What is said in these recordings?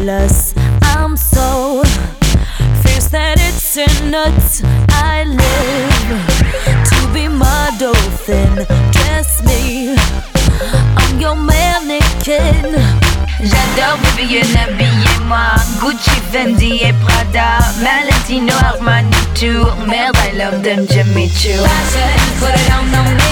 jealous. I'm so fierce that it's in nuts. I live to be my dolphin. Dress me, I'm your mannequin. J'adore baby habillez-moi Gucci, Fendi et Prada Valentino, Armani, Tour Merde, I love them Jimmy Choo Fashion, put it on, on me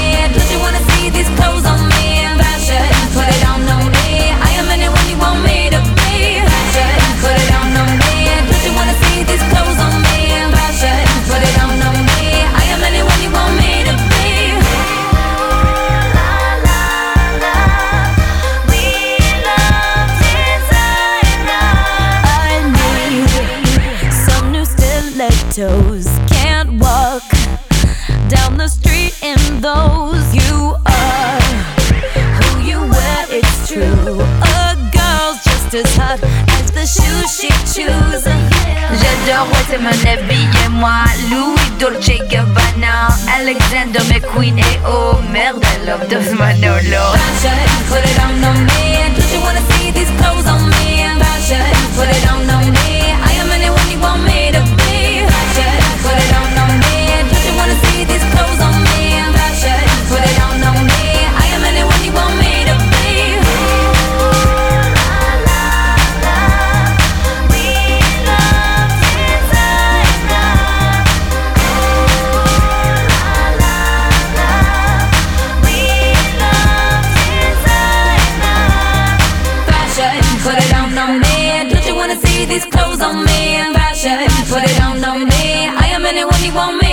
Can't walk down the street in those. You are who you wear, it's true. A girl's just as hot as the shoes she chooses. J'adore, c'est mon habillez-moi Louis Dolce Gabbana Alexander McQueen et oh merde I love those Manolo put it on on me. Don't you wanna see these clothes on me? Fashion, put it on on me. I am anyone you want me.